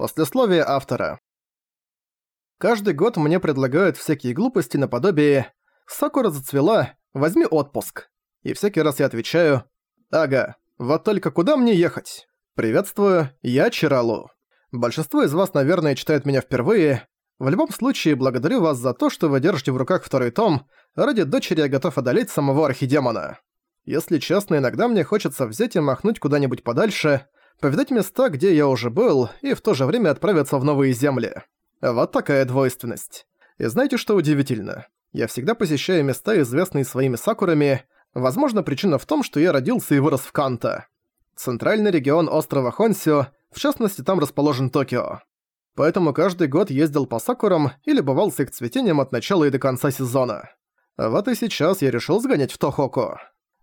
Послесловие автора. Каждый год мне предлагают всякие глупости наподобие «Сакура зацвела, возьми отпуск». И всякий раз я отвечаю «Ага, вот только куда мне ехать?» Приветствую, я Чиралу. Большинство из вас, наверное, читают меня впервые. В любом случае, благодарю вас за то, что вы держите в руках второй том. Ради дочери я готов одолеть самого архидемона. Если честно, иногда мне хочется взять и махнуть куда-нибудь подальше, повидать места, где я уже был, и в то же время отправиться в новые земли. Вот такая двойственность. И знаете, что удивительно? Я всегда посещаю места, известные своими сакурами. Возможно, причина в том, что я родился и вырос в Канто. Центральный регион острова Хонсио, в частности, там расположен Токио. Поэтому каждый год ездил по сакурам и любовался их цветением от начала и до конца сезона. Вот и сейчас я решил сгонять в Тохоку.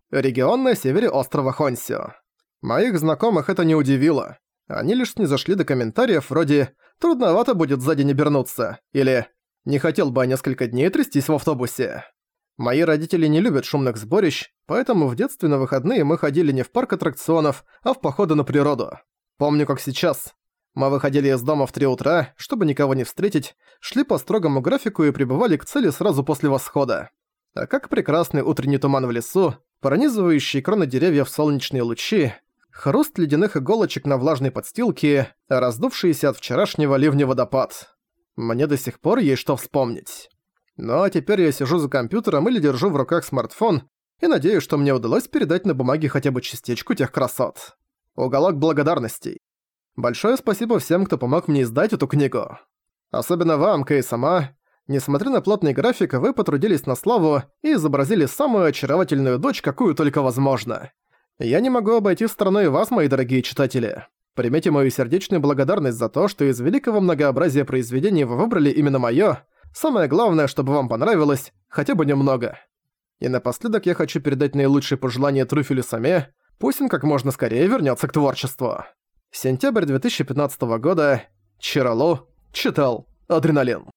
Регион на севере острова Хонсио. Моих знакомых это не удивило. Они лишь снизошли до комментариев вроде «трудновато будет сзади не вернуться» или «не хотел бы несколько дней трястись в автобусе». Мои родители не любят шумных сборищ, поэтому в детстве на выходные мы ходили не в парк аттракционов, а в походы на природу. Помню, как сейчас. Мы выходили из дома в 3 утра, чтобы никого не встретить, шли по строгому графику и прибывали к цели сразу после восхода. А как прекрасный утренний туман в лесу, пронизывающий кроны деревьев солнечные лучи, хруст ледяных иголочек на влажной подстилке, раздувшийся от вчерашнего ливня водопад. Мне до сих пор есть что вспомнить. Ну а теперь я сижу за компьютером или держу в руках смартфон и надеюсь, что мне удалось передать на бумаге хотя бы частичку тех красот. Уголок благодарностей. Большое спасибо всем, кто помог мне издать эту книгу. Особенно вам, Кэй сама. Несмотря на плотный график, вы потрудились на славу и изобразили самую очаровательную дочь, какую только возможно. Я не могу обойти стороной вас, мои дорогие читатели. Примите мою сердечную благодарность за то, что из великого многообразия произведений вы выбрали именно моё. Самое главное, чтобы вам понравилось, хотя бы немного. И напоследок я хочу передать наилучшие пожелания Трюфелю Саме, пусть он как можно скорее вернётся к творчеству. Сентябрь 2015 года. Чирало. Читал. Адреналин.